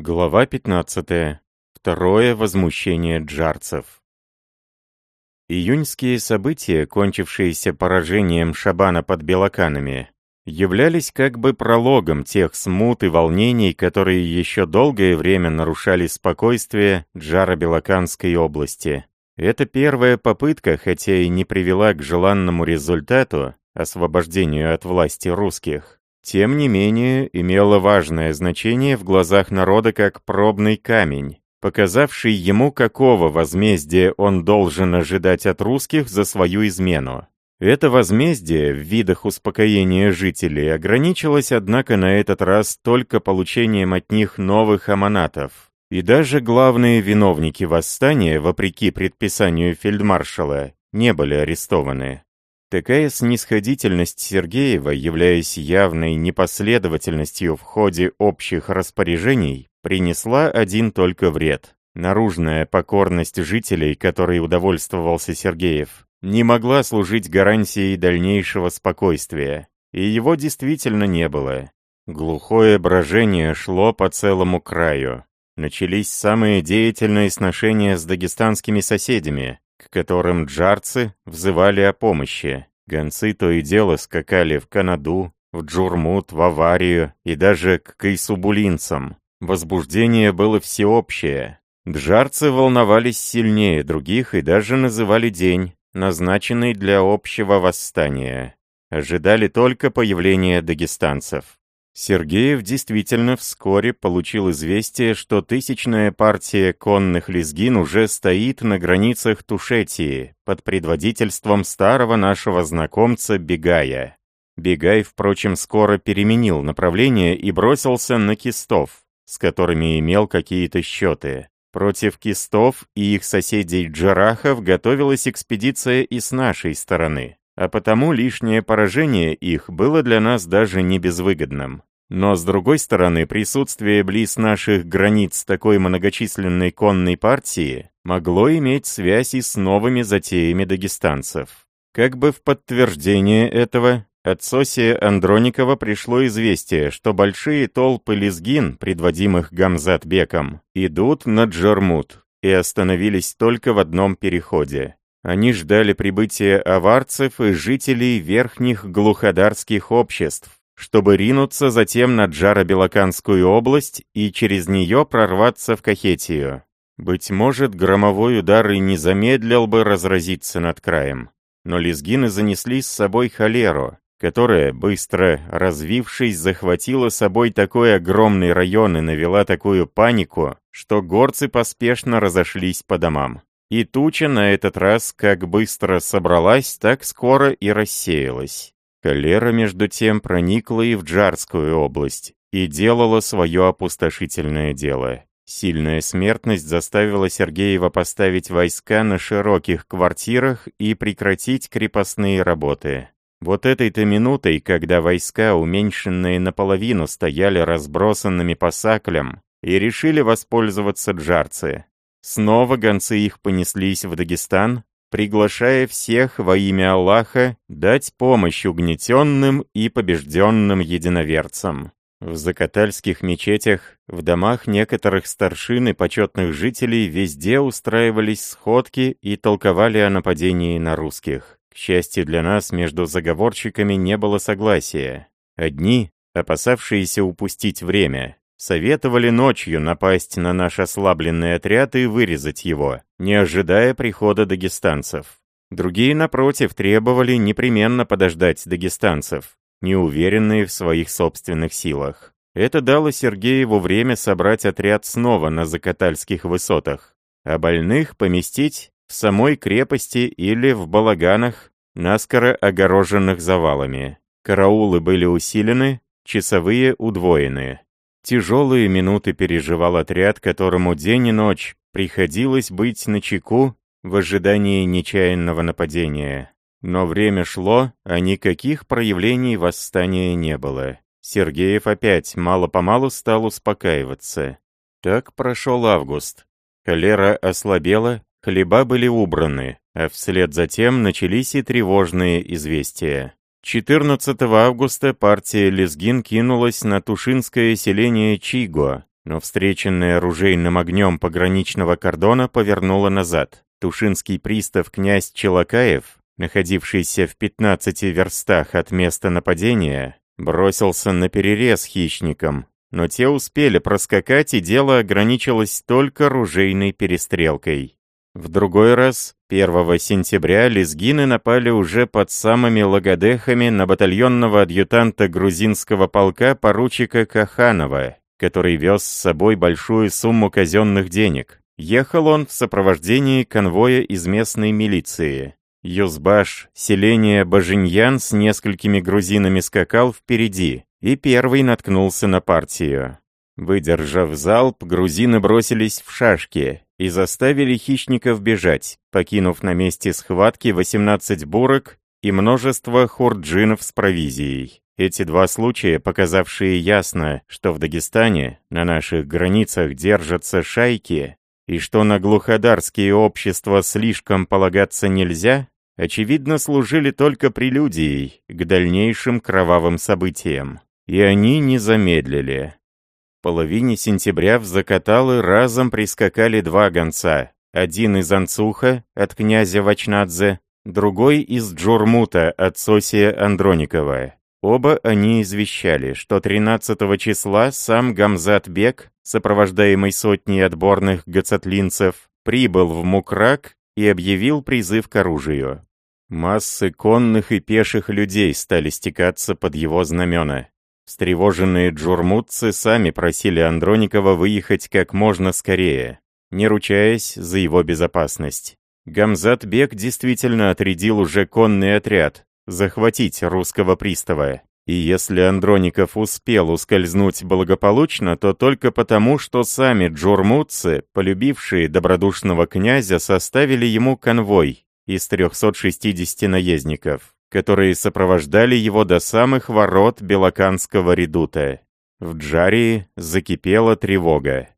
Глава 15. Второе возмущение джарцев. Июньские события, кончившиеся поражением Шабана под Белоканами, являлись как бы прологом тех смут и волнений, которые еще долгое время нарушали спокойствие Джара-Белоканской области. Эта первая попытка, хотя и не привела к желанному результату, освобождению от власти русских, тем не менее имело важное значение в глазах народа как пробный камень, показавший ему, какого возмездия он должен ожидать от русских за свою измену. Это возмездие в видах успокоения жителей ограничилось, однако, на этот раз только получением от них новых аманатов. И даже главные виновники восстания, вопреки предписанию фельдмаршала, не были арестованы. Такая снисходительность Сергеева, являясь явной непоследовательностью в ходе общих распоряжений, принесла один только вред. Наружная покорность жителей, которой удовольствовался Сергеев, не могла служить гарантией дальнейшего спокойствия, и его действительно не было. Глухое брожение шло по целому краю. Начались самые деятельные сношения с дагестанскими соседями, к которым джарцы взывали о помощи. Гонцы то и дело скакали в Канаду, в Джурмут, в Аварию и даже к кайсубулинцам. Возбуждение было всеобщее. Джарцы волновались сильнее других и даже называли день, назначенный для общего восстания. Ожидали только появления дагестанцев. Сергеев действительно вскоре получил известие, что тысячная партия конных лезгин уже стоит на границах Тушетии под предводительством старого нашего знакомца Бегая. Бегай, впрочем, скоро переменил направление и бросился на кистов, с которыми имел какие-то счеты. Против кистов и их соседей Джарахов готовилась экспедиция и с нашей стороны, а потому лишнее поражение их было для нас даже не безвыгодным. Но с другой стороны, присутствие близ наших границ такой многочисленной конной партии могло иметь связь и с новыми затеями дагестанцев. Как бы в подтверждение этого, от Сосия Андроникова пришло известие, что большие толпы лезгин, предводимых Гамзатбеком, идут на Джармут и остановились только в одном переходе. Они ждали прибытия аварцев и жителей верхних глуходарских обществ, чтобы ринуться затем на Джаро-Белоканскую область и через нее прорваться в Кахетию. Быть может, громовой удар и не замедлил бы разразиться над краем. Но лезгины занесли с собой холеру, которая, быстро развившись, захватила собой такой огромный район и навела такую панику, что горцы поспешно разошлись по домам. И туча на этот раз как быстро собралась, так скоро и рассеялась. Холера, между тем, проникла и в Джарскую область и делала свое опустошительное дело. Сильная смертность заставила Сергеева поставить войска на широких квартирах и прекратить крепостные работы. Вот этой-то минутой, когда войска, уменьшенные наполовину, стояли разбросанными по саклям и решили воспользоваться джарцы. Снова гонцы их понеслись в Дагестан, приглашая всех во имя Аллаха дать помощь угнетенным и побежденным единоверцам. В закатальских мечетях, в домах некоторых старшин и почетных жителей везде устраивались сходки и толковали о нападении на русских. К счастью для нас, между заговорщиками не было согласия. Одни, опасавшиеся упустить время, Советовали ночью напасть на наш ослабленный отряд и вырезать его, не ожидая прихода дагестанцев. Другие, напротив, требовали непременно подождать дагестанцев, неуверенные в своих собственных силах. Это дало Сергееву время собрать отряд снова на Закатальских высотах, а больных поместить в самой крепости или в балаганах, наскоро огороженных завалами. Караулы были усилены, часовые удвоены. Тяжелые минуты переживал отряд, которому день и ночь приходилось быть на чеку в ожидании нечаянного нападения. Но время шло, а никаких проявлений восстания не было. Сергеев опять мало-помалу стал успокаиваться. Так прошел август. Холера ослабела, хлеба были убраны, а вслед за тем начались и тревожные известия. 14 августа партия Лезгин кинулась на тушинское селение Чиго, но встреченная оружейным огнем пограничного кордона повернула назад. Тушинский пристав князь Челакаев, находившийся в 15 верстах от места нападения, бросился на перерез хищникам, но те успели проскакать, и дело ограничилось только ружейной перестрелкой. В другой раз, 1 сентября, лезгины напали уже под самыми Лагодехами на батальонного адъютанта грузинского полка поручика Каханова, который вез с собой большую сумму казенных денег. Ехал он в сопровождении конвоя из местной милиции. Юзбаш, селение Бажиньян с несколькими грузинами скакал впереди, и первый наткнулся на партию. Выдержав залп, грузины бросились в шашки и заставили хищников бежать, покинув на месте схватки 18 бурок и множество хурджинов с провизией. Эти два случая, показавшие ясно, что в Дагестане, на наших границах держатся шайки, и что на глуходарские общества слишком полагаться нельзя, очевидно служили только прелюдией к дальнейшим кровавым событиям. И они не замедлили. Половине сентября в Закаталы разом прискакали два гонца. Один из Анцуха от князя Вачнадзе, другой из Джурмута от Сосия Андроникова. Оба они извещали, что 13 числа сам Гамзат Бек, сопровождаемый сотней отборных гацатлинцев, прибыл в Мукрак и объявил призыв к оружию. Массы конных и пеших людей стали стекаться под его знамена. Встревоженные джурмутцы сами просили Андроникова выехать как можно скорее, не ручаясь за его безопасность. Гамзат Бек действительно отрядил уже конный отряд, захватить русского пристава. И если Андроников успел ускользнуть благополучно, то только потому, что сами джурмутцы, полюбившие добродушного князя, составили ему конвой из 360 наездников которые сопровождали его до самых ворот Белоканского редута. В Джарии закипела тревога.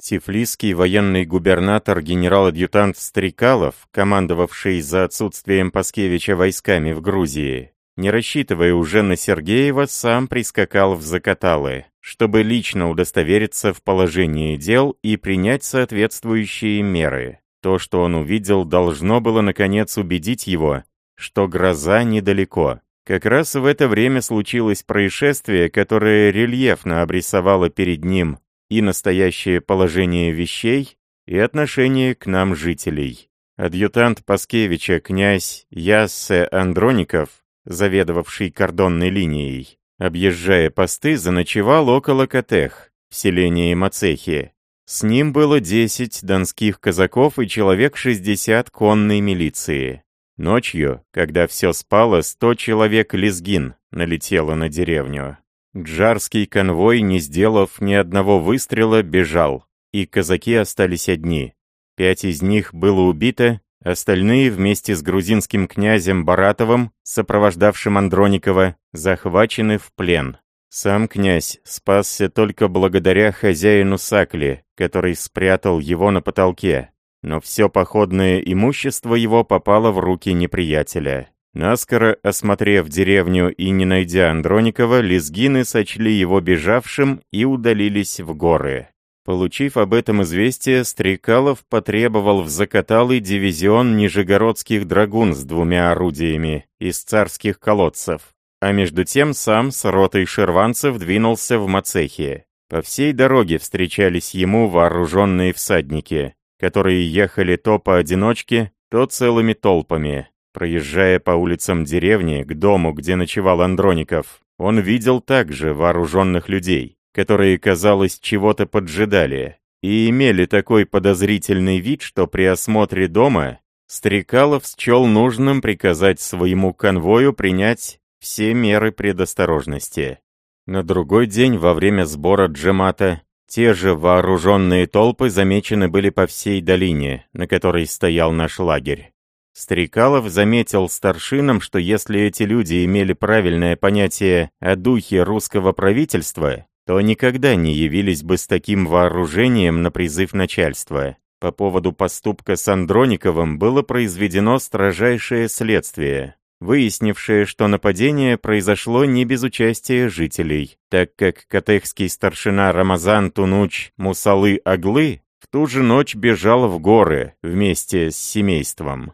Тифлисский военный губернатор генерал-адъютант Стрекалов, командовавший за отсутствием Паскевича войсками в Грузии, не рассчитывая уже на Сергеева, сам прискакал в Закаталы, чтобы лично удостовериться в положении дел и принять соответствующие меры. То, что он увидел, должно было наконец убедить его, что гроза недалеко. Как раз в это время случилось происшествие, которое рельефно обрисовало перед ним и настоящее положение вещей, и отношение к нам жителей. Адъютант Паскевича князь Яссе Андроников, заведовавший кордонной линией, объезжая посты, заночевал около Катех, в селении Мацехи. С ним было 10 донских казаков и человек 60 конной милиции. Ночью, когда все спало, сто человек лезгин налетело на деревню. Джарский конвой, не сделав ни одного выстрела, бежал, и казаки остались одни. Пять из них было убито, остальные вместе с грузинским князем Баратовым, сопровождавшим Андроникова, захвачены в плен. Сам князь спасся только благодаря хозяину Сакли, который спрятал его на потолке, но все походное имущество его попало в руки неприятеля. Наскоро осмотрев деревню и не найдя Андроникова, лезгины сочли его бежавшим и удалились в горы. Получив об этом известие, Стрекалов потребовал в закаталый дивизион нижегородских драгун с двумя орудиями из царских колодцев. А между тем сам с ротой шерванцев двинулся в Мацехи. По всей дороге встречались ему вооруженные всадники которые ехали то поодиночке, то целыми толпами. Проезжая по улицам деревни к дому, где ночевал Андроников, он видел также вооруженных людей, которые, казалось, чего-то поджидали, и имели такой подозрительный вид, что при осмотре дома Стрекалов счел нужным приказать своему конвою принять все меры предосторожности. На другой день во время сбора джемата те же вооруженные толпы замечены были по всей долине, на которой стоял наш лагерь. Стрекалов заметил старшинам, что если эти люди имели правильное понятие о духе русского правительства, то никогда не явились бы с таким вооружением на призыв начальства. По поводу поступка с Андрониковым было произведено строжайшее следствие. Выяснившее, что нападение произошло не без участия жителей, так как катехский старшина Рамазан Тунуч Мусалы Аглы в ту же ночь бежал в горы вместе с семейством.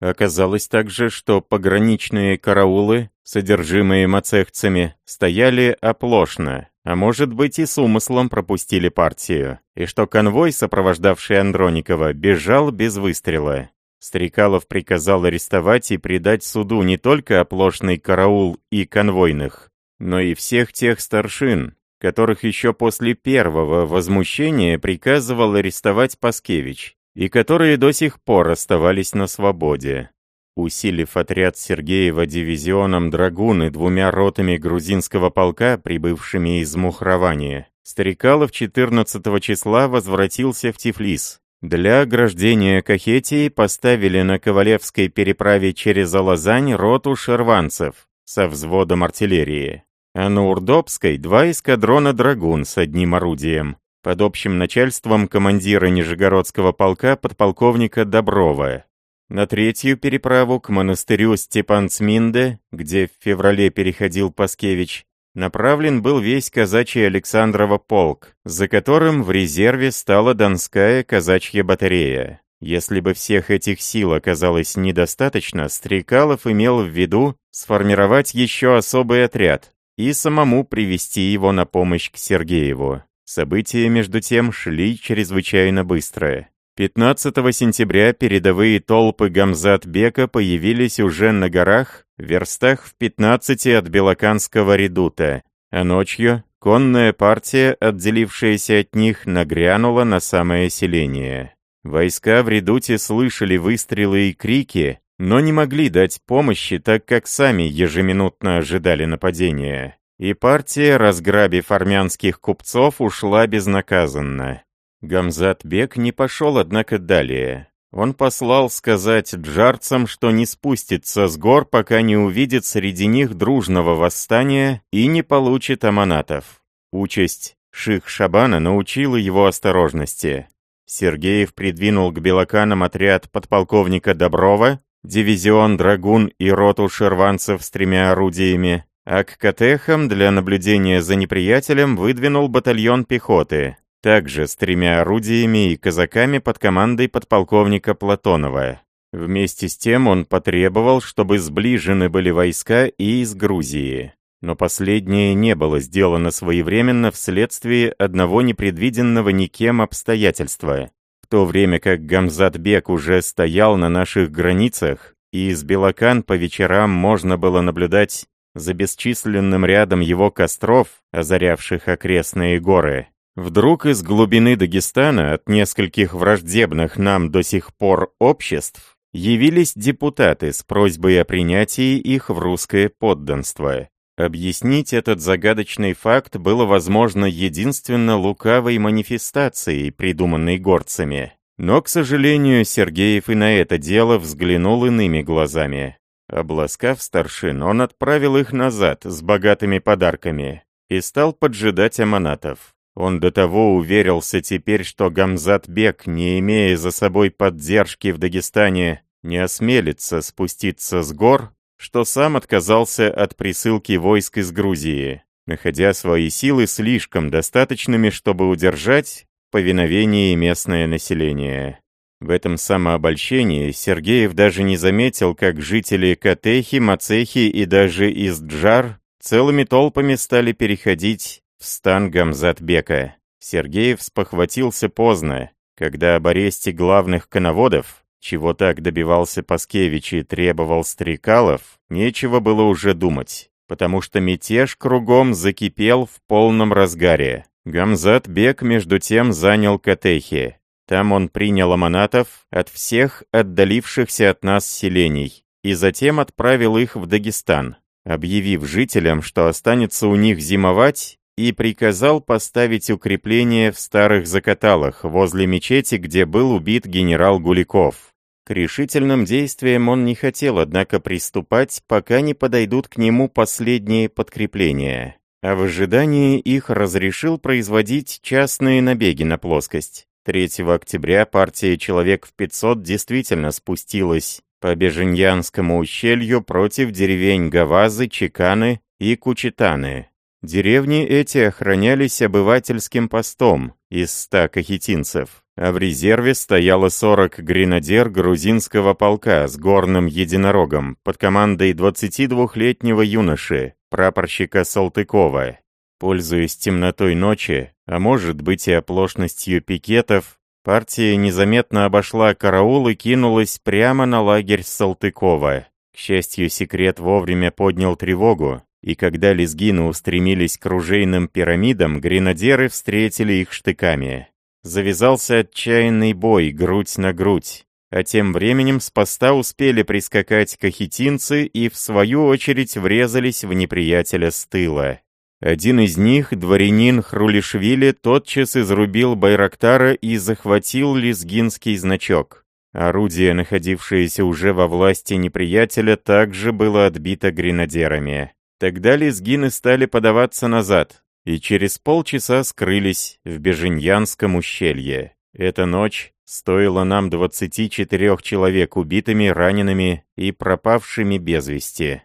Оказалось также, что пограничные караулы, содержимые мацехцами, стояли оплошно, а может быть и с умыслом пропустили партию, и что конвой, сопровождавший Андроникова, бежал без выстрела. Стрекалов приказал арестовать и предать суду не только оплошный караул и конвойных, но и всех тех старшин, которых еще после первого возмущения приказывал арестовать Паскевич, и которые до сих пор оставались на свободе. Усилив отряд Сергеева дивизионом драгун и двумя ротами грузинского полка, прибывшими из Мухрования, Старикалов 14 числа возвратился в Тифлис. Для ограждения Кахетии поставили на Ковалевской переправе через Алазань роту шерванцев со взводом артиллерии, а на Урдобской два эскадрона драгун с одним орудием под общим начальством командира Нижегородского полка подполковника Доброва. На третью переправу к монастырю Степан-Цминде, где в феврале переходил Паскевич, направлен был весь казачий Александрова полк, за которым в резерве стала Донская казачья батарея. Если бы всех этих сил оказалось недостаточно, Стрекалов имел в виду сформировать еще особый отряд и самому привести его на помощь к Сергееву. События, между тем, шли чрезвычайно быстро. 15 сентября передовые толпы Гамзат-бека появились уже на горах, в верстах в 15 от Белоканского редута, а ночью конная партия, отделившаяся от них, нагрянула на самое селение. Войска в редуте слышали выстрелы и крики, но не могли дать помощи, так как сами ежеминутно ожидали нападения. И партия, разграбив армянских купцов, ушла безнаказанно. Гамзат Бек не пошел, однако, далее. Он послал сказать джарцам, что не спустится с гор, пока не увидит среди них дружного восстания и не получит аманатов. Участь Ших Шабана научила его осторожности. Сергеев придвинул к белоканам отряд подполковника Доброва, дивизион драгун и роту шерванцев с тремя орудиями, а к Катехам для наблюдения за неприятелем выдвинул батальон пехоты, также с тремя орудиями и казаками под командой подполковника Платонова. Вместе с тем он потребовал, чтобы сближены были войска и из Грузии. Но последнее не было сделано своевременно вследствие одного непредвиденного никем обстоятельства. В то время как Гамзатбек уже стоял на наших границах, и из Белокан по вечерам можно было наблюдать за бесчисленным рядом его костров, озарявших окрестные горы. Вдруг из глубины Дагестана от нескольких враждебных нам до сих пор обществ явились депутаты с просьбой о принятии их в русское подданство. Объяснить этот загадочный факт было возможно единственно лукавой манифестацией, придуманной горцами. Но, к сожалению, Сергеев и на это дело взглянул иными глазами. Обласкав старшин, он отправил их назад с богатыми подарками и стал поджидать аманатов. Он до того уверился теперь, что Гамзат Бек, не имея за собой поддержки в Дагестане, не осмелится спуститься с гор, что сам отказался от присылки войск из Грузии, находя свои силы слишком достаточными, чтобы удержать повиновение местное население. В этом самообольщении Сергеев даже не заметил, как жители Катехи, Мацехи и даже из Джар целыми толпами стали переходить в стан Гамзатбека. Сергеев спохватился поздно, когда об аресте главных коноводов, чего так добивался Паскевич и требовал Стрекалов, нечего было уже думать, потому что мятеж кругом закипел в полном разгаре. Гамзат-бек между тем занял Катехи, там он принял аманатов от всех отдалившихся от нас селений и затем отправил их в Дагестан, объявив жителям, что останется у них зимовать, и приказал поставить укрепление в старых закаталах возле мечети, где был убит генерал Гуликов. К решительным действиям он не хотел, однако, приступать, пока не подойдут к нему последние подкрепления. А в ожидании их разрешил производить частные набеги на плоскость. 3 октября партия «Человек в 500» действительно спустилась по Беженьянскому ущелью против деревень Гавазы, Чеканы и Кучитаны. Деревни эти охранялись обывательским постом из ста кахетинцев, а в резерве стояло 40 гренадер грузинского полка с горным единорогом под командой 22-летнего юноши, прапорщика Салтыкова. Пользуясь темнотой ночи, а может быть и оплошностью пикетов, партия незаметно обошла караул и кинулась прямо на лагерь Салтыкова. К счастью, секрет вовремя поднял тревогу, и когда лезгины устремились к ружейным пирамидам, гренадеры встретили их штыками. Завязался отчаянный бой, грудь на грудь. А тем временем с поста успели прискакать кахетинцы и, в свою очередь, врезались в неприятеля с тыла. Один из них, дворянин Хрулишвили, тотчас изрубил Байрактара и захватил лезгинский значок. Орудие, находившееся уже во власти неприятеля, также было отбито гренадерами. Тогда лезгины стали подаваться назад, и через полчаса скрылись в Беженьянском ущелье. Эта ночь стоила нам 24 человек убитыми, ранеными и пропавшими без вести.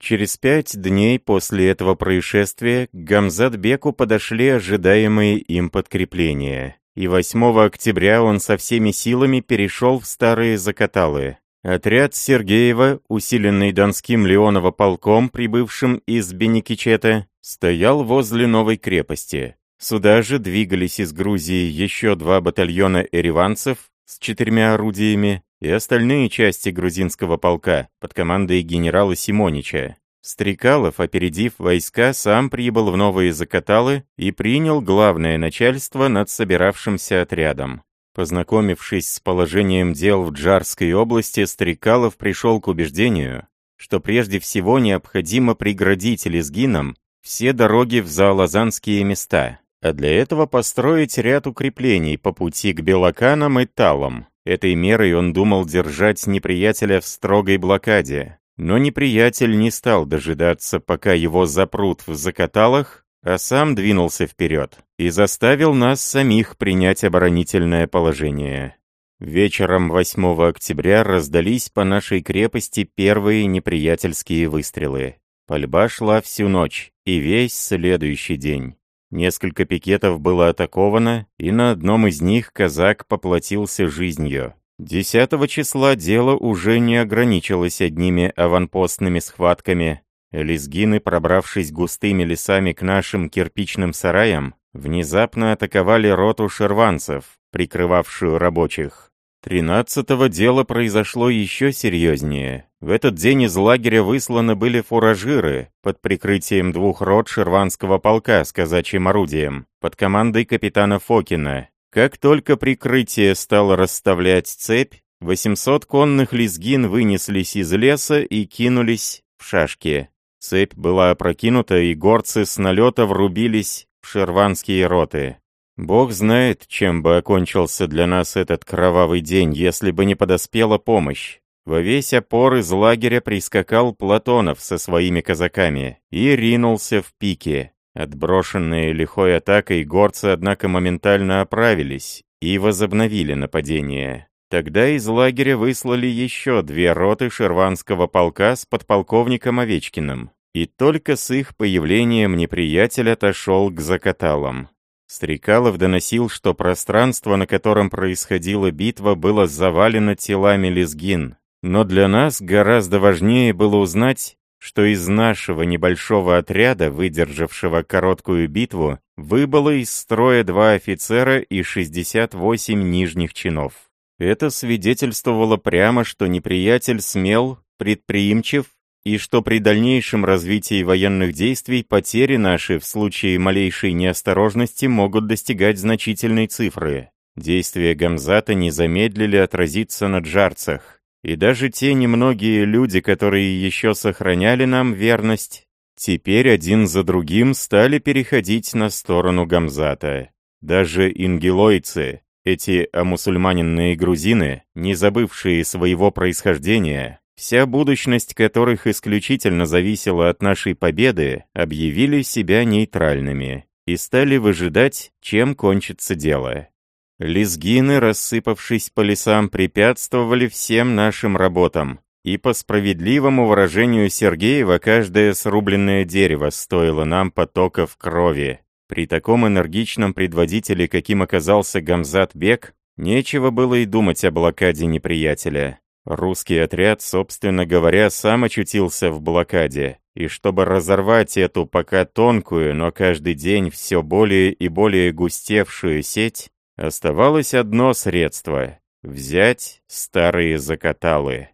Через пять дней после этого происшествия к Гамзат-беку подошли ожидаемые им подкрепления, и 8 октября он со всеми силами перешел в старые закаталы. Отряд Сергеева, усиленный Донским Леонова полком, прибывшим из Беникичета, стоял возле новой крепости. Сюда же двигались из Грузии еще два батальона эреванцев с четырьмя орудиями, и остальные части грузинского полка под командой генерала Симонича. Стрекалов, опередив войска, сам прибыл в новые Закаталы и принял главное начальство над собиравшимся отрядом. Познакомившись с положением дел в Джарской области, Стрекалов пришел к убеждению, что прежде всего необходимо преградить лезгинам все дороги в заолазанские места, а для этого построить ряд укреплений по пути к Белоканам и Талам, Этой мерой он думал держать неприятеля в строгой блокаде. Но неприятель не стал дожидаться, пока его запрут в закаталах, а сам двинулся вперед и заставил нас самих принять оборонительное положение. Вечером 8 октября раздались по нашей крепости первые неприятельские выстрелы. Пальба шла всю ночь и весь следующий день. Несколько пикетов было атаковано, и на одном из них казак поплатился жизнью. 10 числа дело уже не ограничилось одними аванпостными схватками. Лезгины, пробравшись густыми лесами к нашим кирпичным сараям, внезапно атаковали роту шерванцев, прикрывавшую рабочих. Тринадцатого дело произошло еще серьезнее. В этот день из лагеря высланы были фуражиры под прикрытием двух рот шерванского полка с казачьим орудием, под командой капитана Фокина. Как только прикрытие стало расставлять цепь, 800 конных лезгин вынеслись из леса и кинулись в шашки. Цепь была опрокинута, и горцы с налета врубились в шерванские роты. Бог знает, чем бы окончился для нас этот кровавый день, если бы не подоспела помощь. Во весь опор из лагеря прискакал Платонов со своими казаками и ринулся в пике. Отброшенные лихой атакой горцы, однако, моментально оправились и возобновили нападение. Тогда из лагеря выслали еще две роты шерванского полка с подполковником Овечкиным. И только с их появлением неприятель отошел к закаталам. Стрекалов доносил, что пространство, на котором происходила битва, было завалено телами лезгин. Но для нас гораздо важнее было узнать, что из нашего небольшого отряда, выдержавшего короткую битву, выбыло из строя два офицера и 68 нижних чинов. Это свидетельствовало прямо, что неприятель смел, предприимчив и что при дальнейшем развитии военных действий потери наши в случае малейшей неосторожности могут достигать значительной цифры. Действия Гамзата не замедлили отразиться на джарцах, и даже те немногие люди, которые еще сохраняли нам верность, теперь один за другим стали переходить на сторону Гамзата. Даже ингелойцы, эти омусульманенные грузины, не забывшие своего происхождения, вся будущность которых исключительно зависела от нашей победы, объявили себя нейтральными и стали выжидать, чем кончится дело. Лезгины, рассыпавшись по лесам, препятствовали всем нашим работам. И по справедливому выражению Сергеева, каждое срубленное дерево стоило нам потоков крови. При таком энергичном предводителе, каким оказался Гамзат Бек, нечего было и думать о блокаде неприятеля. Русский отряд, собственно говоря, сам очутился в блокаде, и чтобы разорвать эту пока тонкую, но каждый день все более и более густевшую сеть, оставалось одно средство — взять старые закаталы.